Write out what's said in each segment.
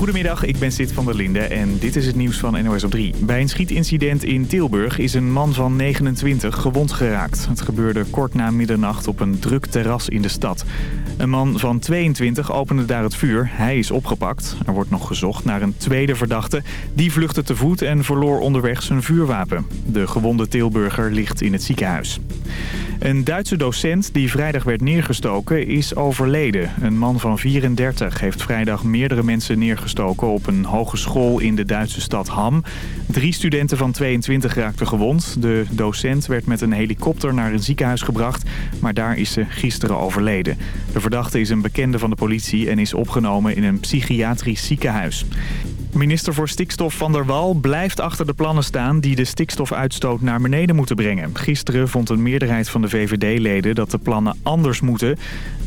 Goedemiddag, ik ben Sid van der Linde en dit is het nieuws van NOS op 3. Bij een schietincident in Tilburg is een man van 29 gewond geraakt. Het gebeurde kort na middernacht op een druk terras in de stad. Een man van 22 opende daar het vuur. Hij is opgepakt. Er wordt nog gezocht naar een tweede verdachte. Die vluchtte te voet en verloor onderweg zijn vuurwapen. De gewonde Tilburger ligt in het ziekenhuis. Een Duitse docent die vrijdag werd neergestoken is overleden. Een man van 34 heeft vrijdag meerdere mensen neergestoken op een hogeschool in de Duitse stad Ham. Drie studenten van 22 raakten gewond. De docent werd met een helikopter naar een ziekenhuis gebracht, maar daar is ze gisteren overleden. De verdachte is een bekende van de politie en is opgenomen in een psychiatrisch ziekenhuis. Minister voor Stikstof Van der Wal blijft achter de plannen staan die de stikstofuitstoot naar beneden moeten brengen. Gisteren vond een meerderheid van de VVD-leden dat de plannen anders moeten.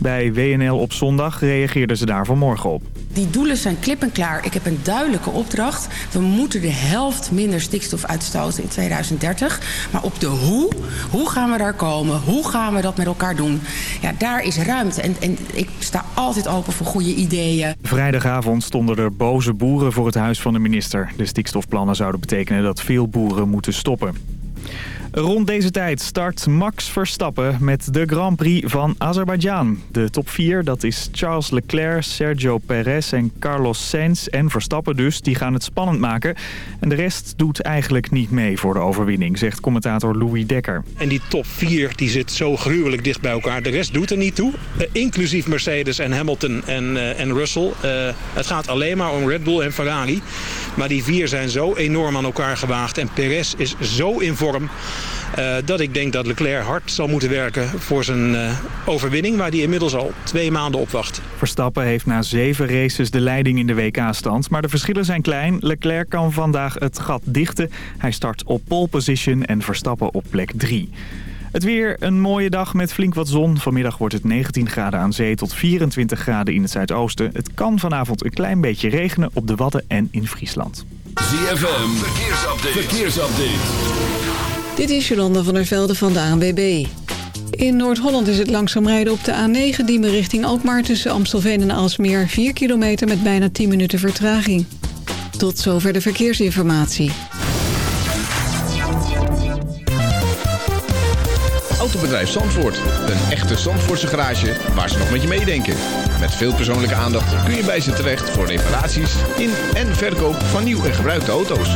Bij WNL op zondag reageerden ze daar vanmorgen op. Die doelen zijn klip en klaar. Ik heb een duidelijke opdracht. We moeten de helft minder stikstof uitstoten in 2030. Maar op de hoe, hoe gaan we daar komen? Hoe gaan we dat met elkaar doen? Ja, daar is ruimte. En, en ik sta altijd open voor goede ideeën. Vrijdagavond stonden er boze boeren voor het huis van de minister. De stikstofplannen zouden betekenen dat veel boeren moeten stoppen. Rond deze tijd start Max Verstappen met de Grand Prix van Azerbeidzjan. De top 4, dat is Charles Leclerc, Sergio Perez en Carlos Sainz en Verstappen dus. Die gaan het spannend maken. En de rest doet eigenlijk niet mee voor de overwinning, zegt commentator Louis Dekker. En die top 4 die zit zo gruwelijk dicht bij elkaar. De rest doet er niet toe. Uh, inclusief Mercedes en Hamilton en, uh, en Russell. Uh, het gaat alleen maar om Red Bull en Ferrari. Maar die vier zijn zo enorm aan elkaar gewaagd. En Perez is zo in vorm. Uh, dat ik denk dat Leclerc hard zal moeten werken voor zijn uh, overwinning... waar hij inmiddels al twee maanden op wacht. Verstappen heeft na zeven races de leiding in de WK-stand. Maar de verschillen zijn klein. Leclerc kan vandaag het gat dichten. Hij start op pole position en Verstappen op plek 3. Het weer een mooie dag met flink wat zon. Vanmiddag wordt het 19 graden aan zee tot 24 graden in het zuidoosten. Het kan vanavond een klein beetje regenen op de Wadden en in Friesland. ZFM, verkeersupdate. verkeersupdate. Dit is Jolanda van der Velde van de ANWB. In Noord-Holland is het langzaam rijden op de A9 Diemen richting Alkmaar... tussen Amstelveen en Alsmeer 4 kilometer met bijna 10 minuten vertraging. Tot zover de verkeersinformatie. Autobedrijf Zandvoort. Een echte Zandvoortse garage waar ze nog met je meedenken. Met veel persoonlijke aandacht kun je bij ze terecht... voor reparaties in en verkoop van nieuw en gebruikte auto's.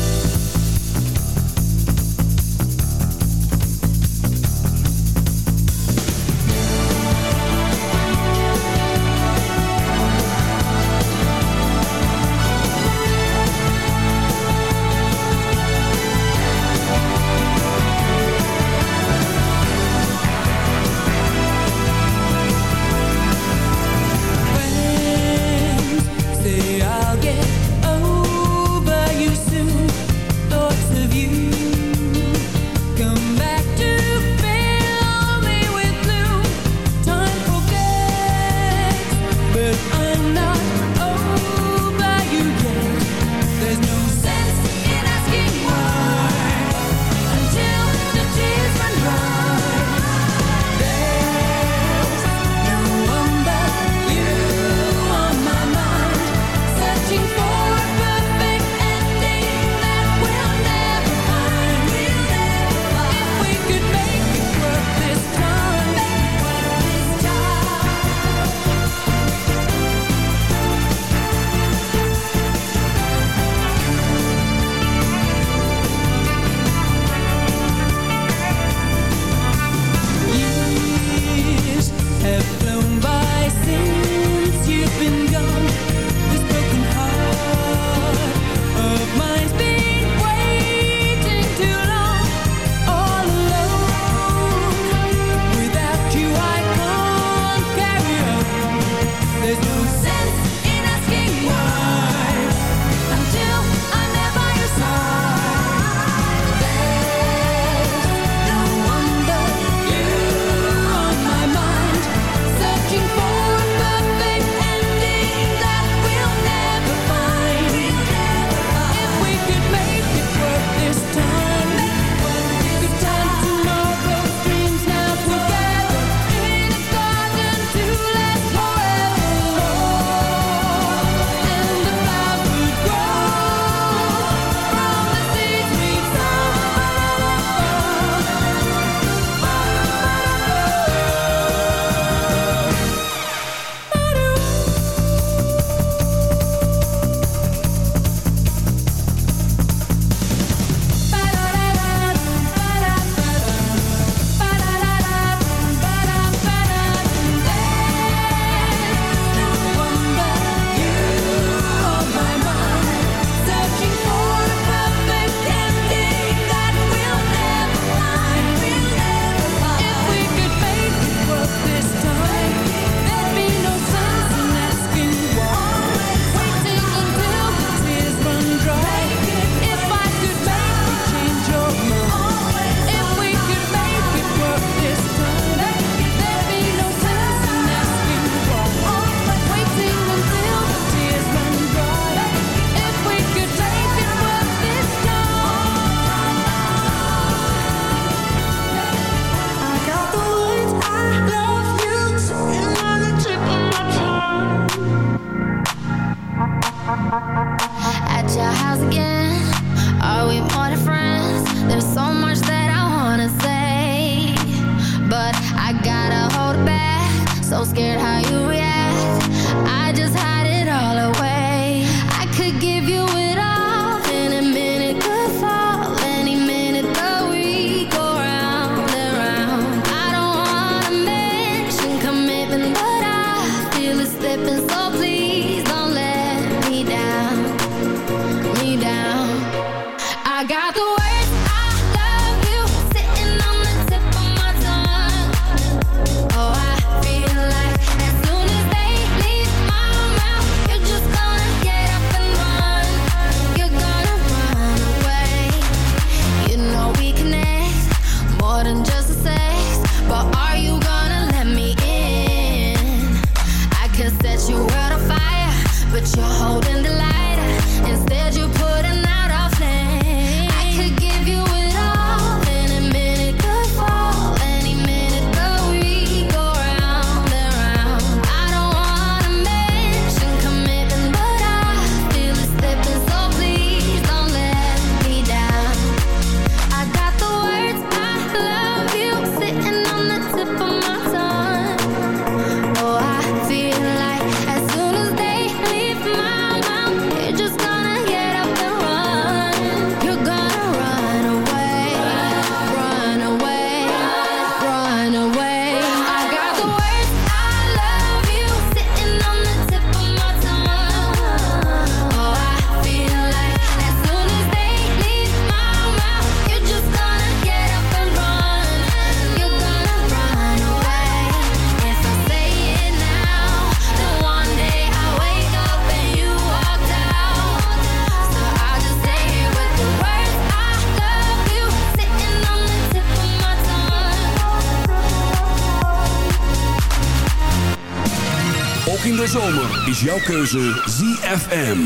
Keuze ZFM.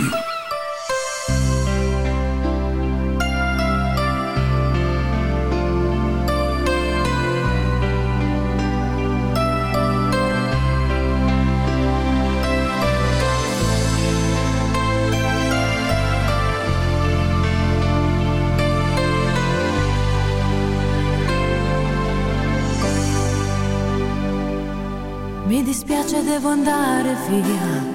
Mi dispiace, devo andare via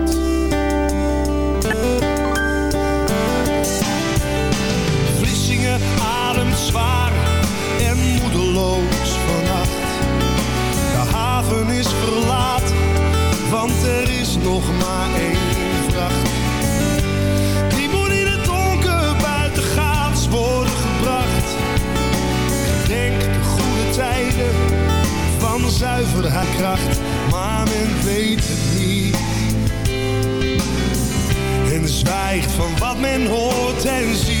Vannacht. De haven is verlaten, want er is nog maar één vracht. Die moet in het donker buitengaats worden gebracht. Denk de goede tijden van zuiver kracht, maar men weet het niet. En zwijgt van wat men hoort en ziet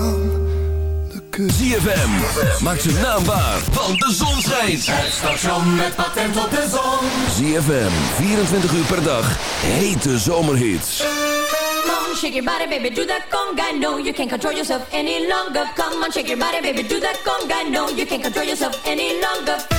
ZFM. Maak ze naambaar, want de zon schijnt. Het station met patent op de zon. ZFM, 24 uur per dag. Hete zomerhits. Come on, shake your body, baby, do that conga. No, you can't control yourself any longer. Come on, shake your body, baby, do that conga. No, you can't control yourself any longer.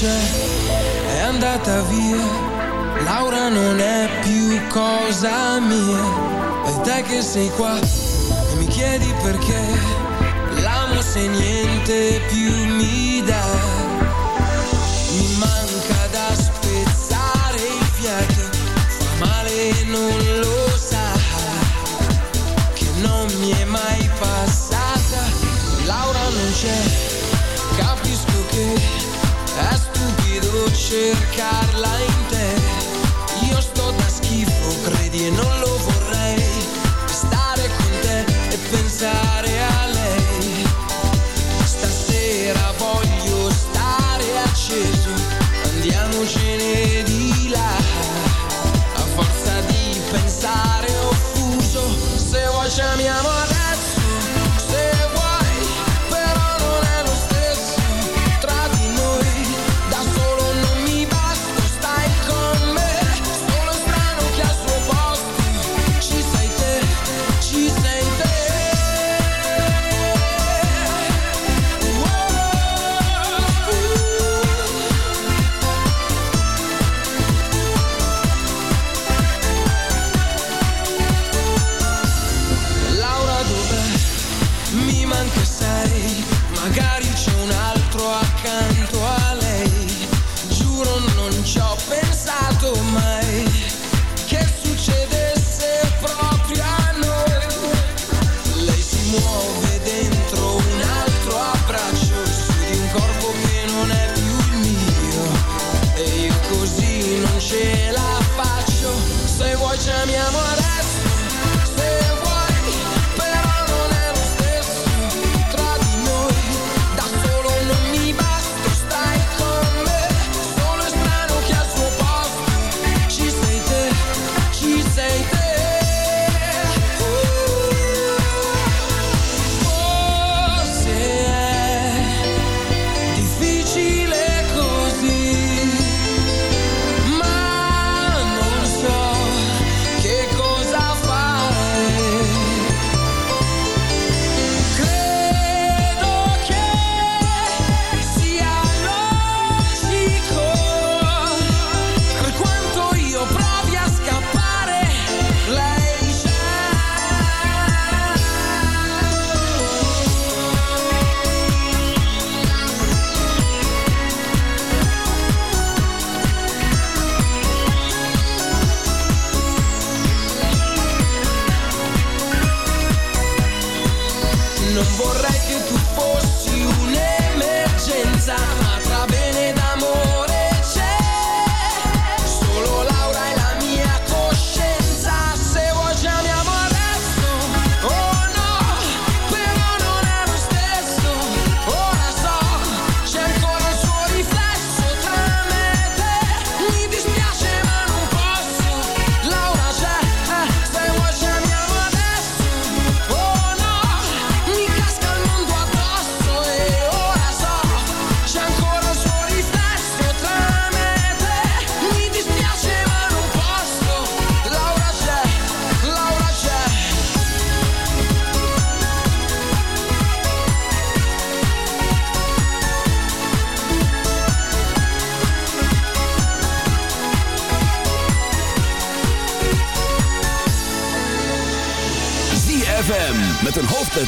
C'è, è andata via. Laura non è più cosa mia. E te che sei qua e mi chiedi perché. L'amo se niente più mi dà. Mi manca da spezzare il fiato. Fa male e non cercarla in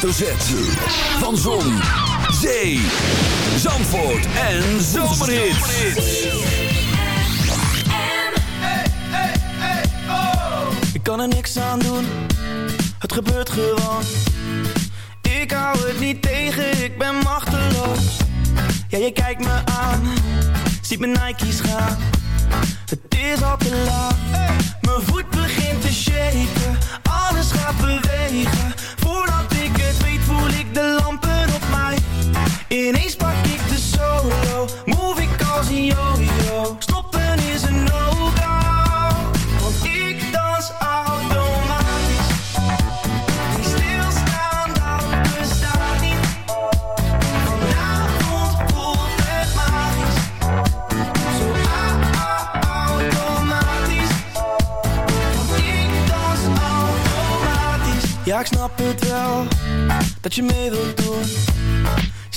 hoofdletter Van Zon, Zee, Zandvoort en Zomerhits. Ik kan er niks aan doen, het gebeurt gewoon. Ik hou het niet tegen, ik ben machteloos. Ja, je kijkt me aan, ziet mijn Nike's gaan. Het is al te laat, mijn voet begint te shaken. Alles gaat bewegen, Ineens pak ik de solo Move ik als een yo-yo. Stoppen is een no-go Want ik dans automatisch. Die stilstaan, dat bestaat niet. Vanavond voelt het magisch Zo automatisch. Want ik dans automatisch. Ja, ik snap het wel dat je mee wilt doen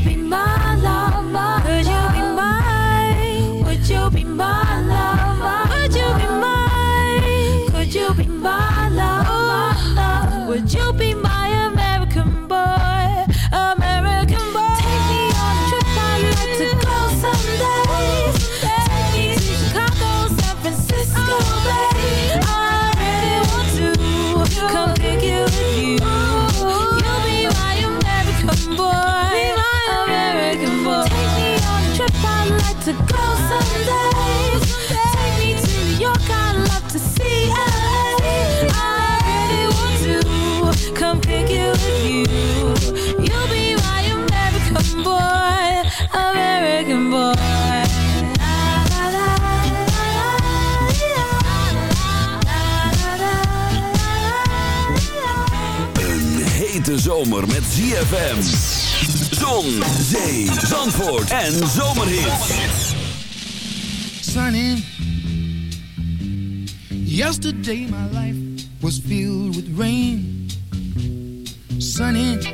be my love. American boy. Een hete zomer met ZFM. Zon, zee, zandvoort en zomerhits. Sunny. Yesterday my life was filled with rain. Sunny.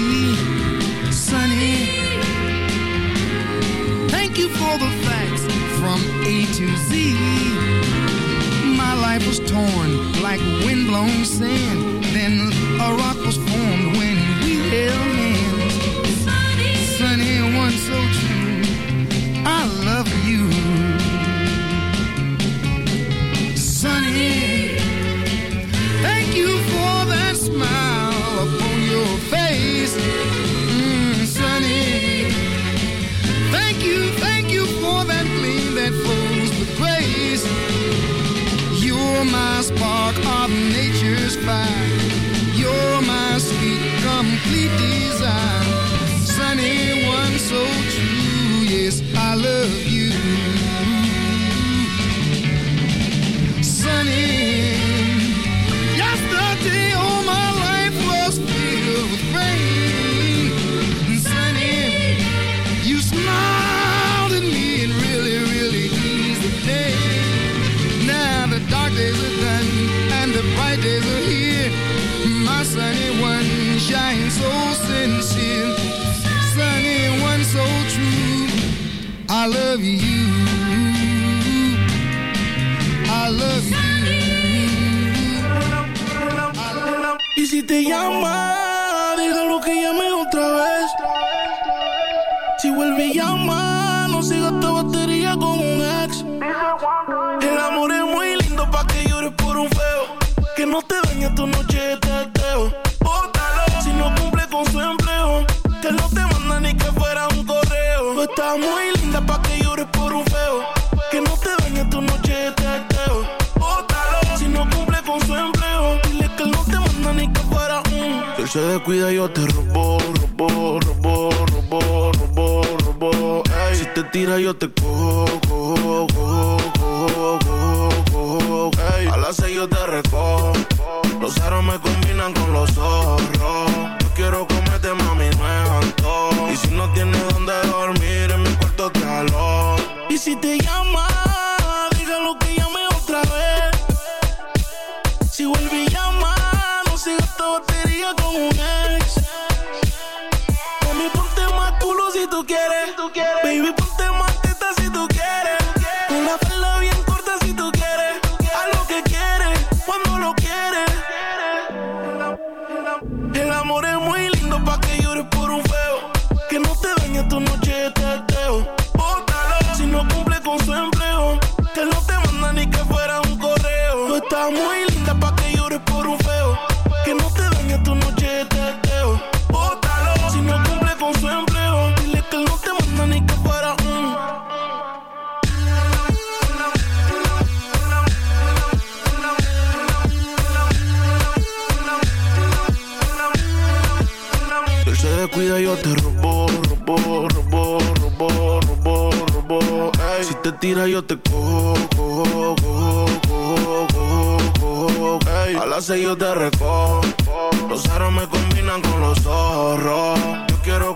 For the facts from A to Z. My life was torn like windblown sand. Then a rock was nature's. You're my sweet, complete desire. Sunny one so true, yes, I love te llama, dígalo que llame otra vez. Si vuelve llama, se descuida, yo te robo, robo, robo, robo, robo, robo. Ey, si te tira, yo te cojo, cojo, cojo, cojo, cojo, cojo. Ey, a las seis yo te recojo. Los aros me combinan con los zorros. Yo quiero comerte, mami, no es. Y si no tienes donde dormir, en mi cuarto te alojo. Y si te llama, dígalo que llame otra vez. Si vuelve y llama, no siga esta batería con yo te cojo, cojo, cojo, cojo, cojo, cojo. Ey. A las seis yo te recojo. Los aros me combinan con los zorros. Yo quiero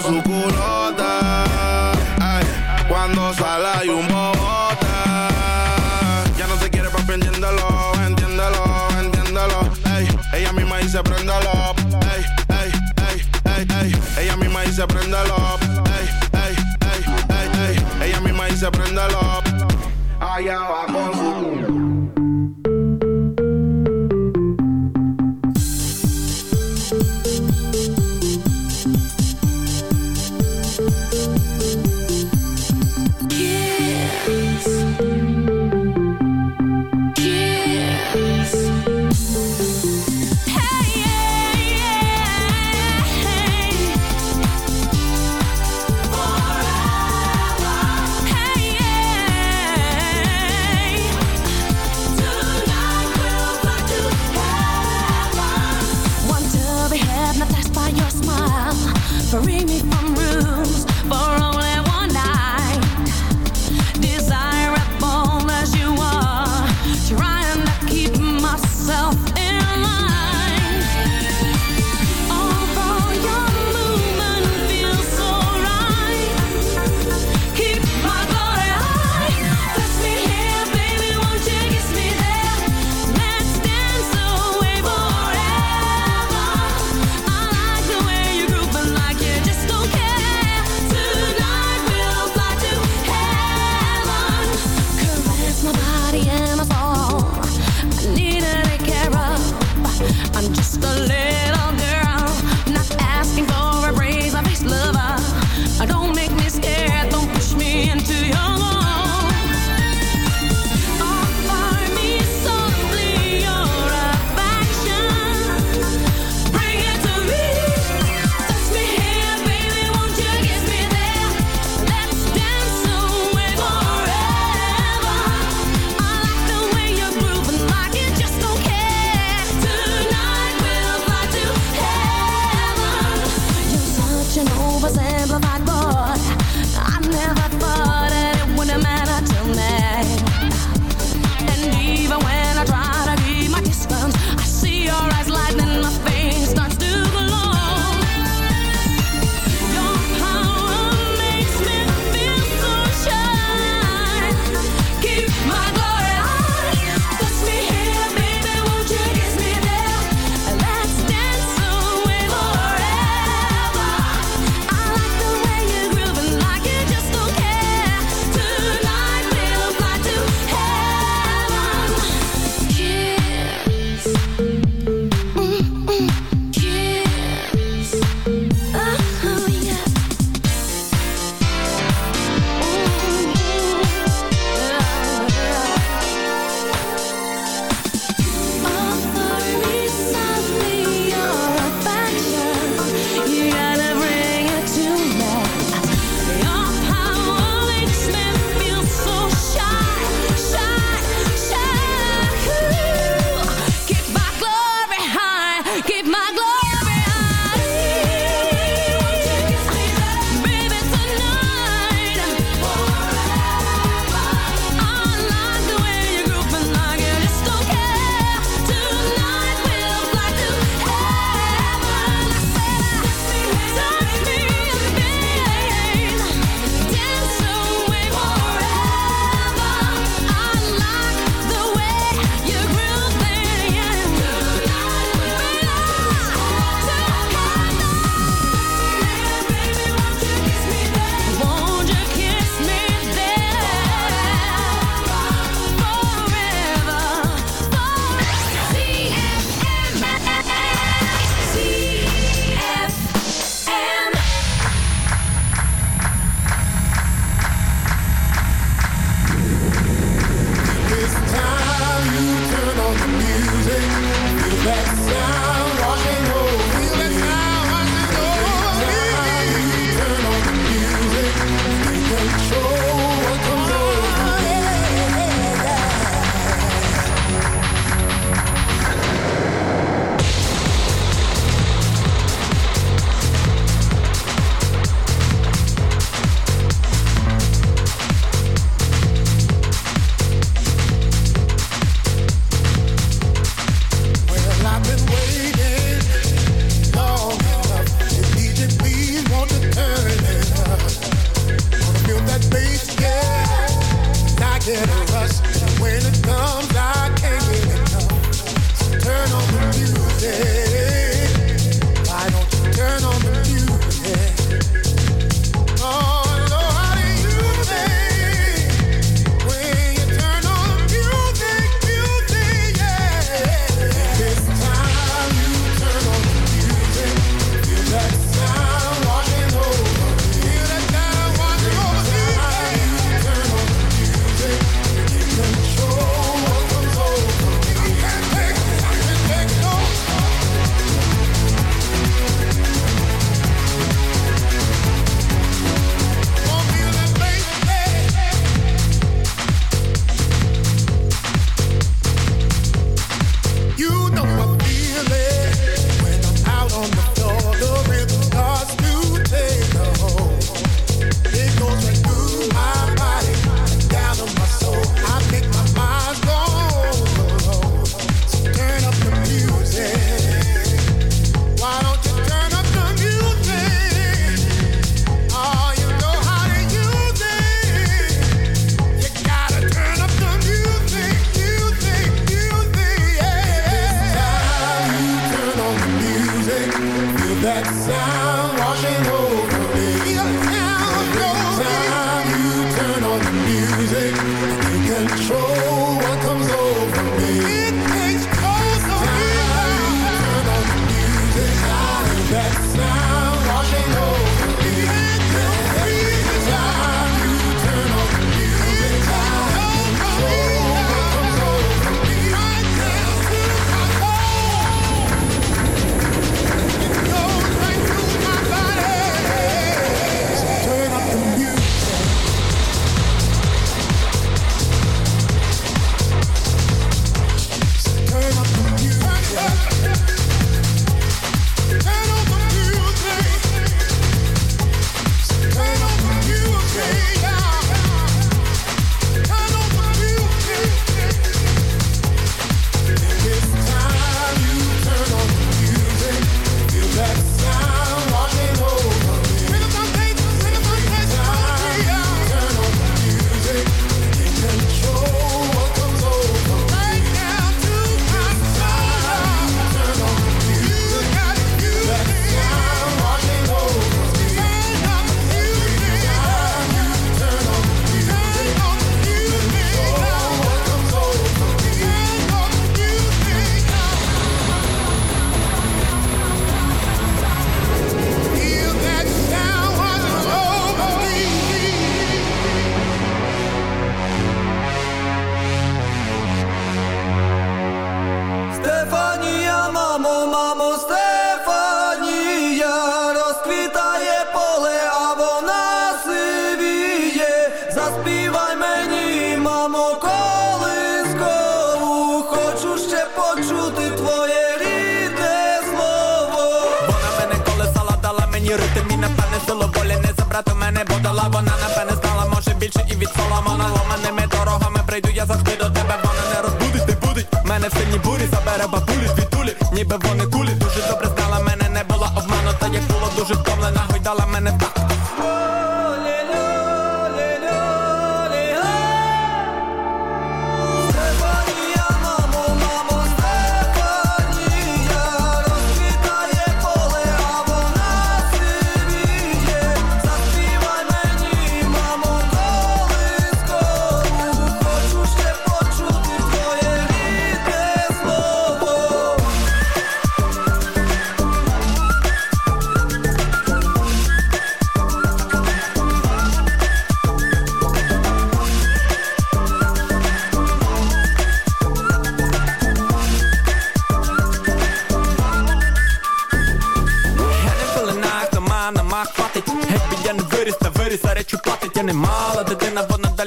dice préndelo. Ey, ey, ey, ey, ey. Ella misma dice préndelo. Allá va con su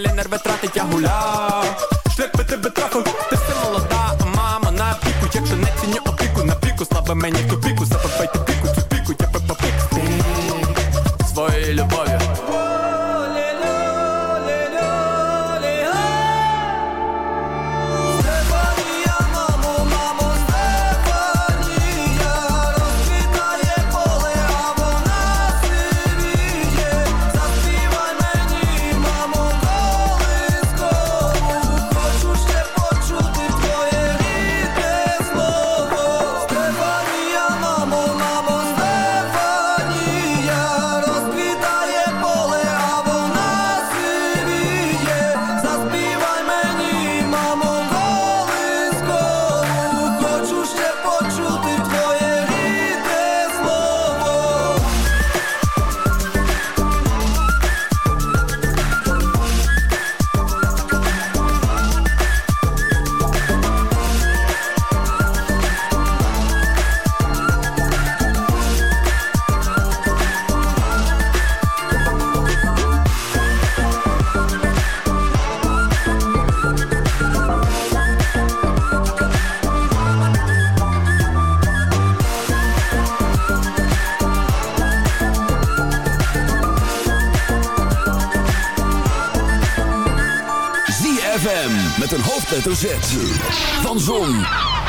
kalender, we traten Yahoo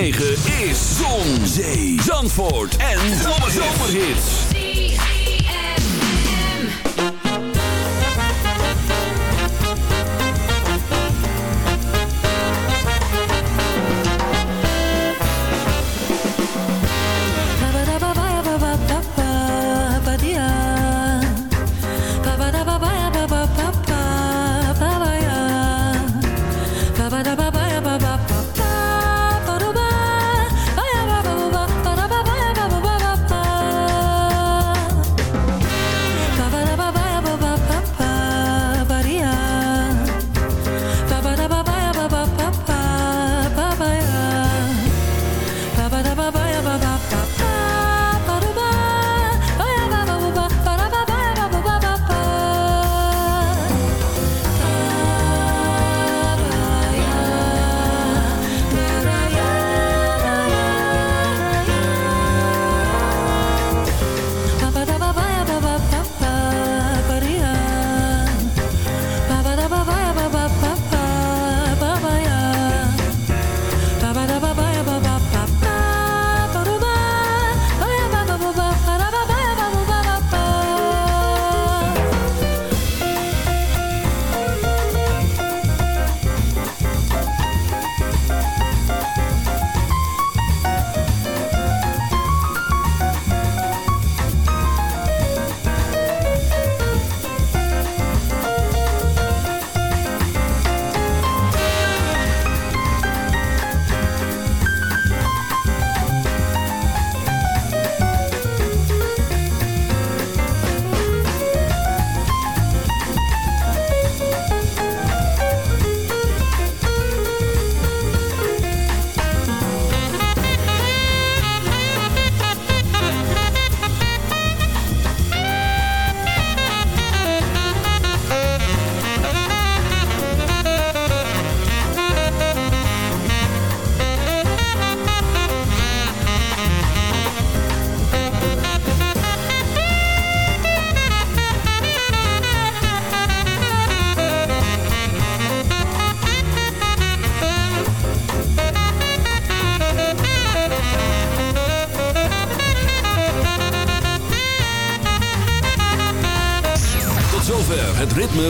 106.9 is Zon, Zee, Zandvoort en Zomerhits.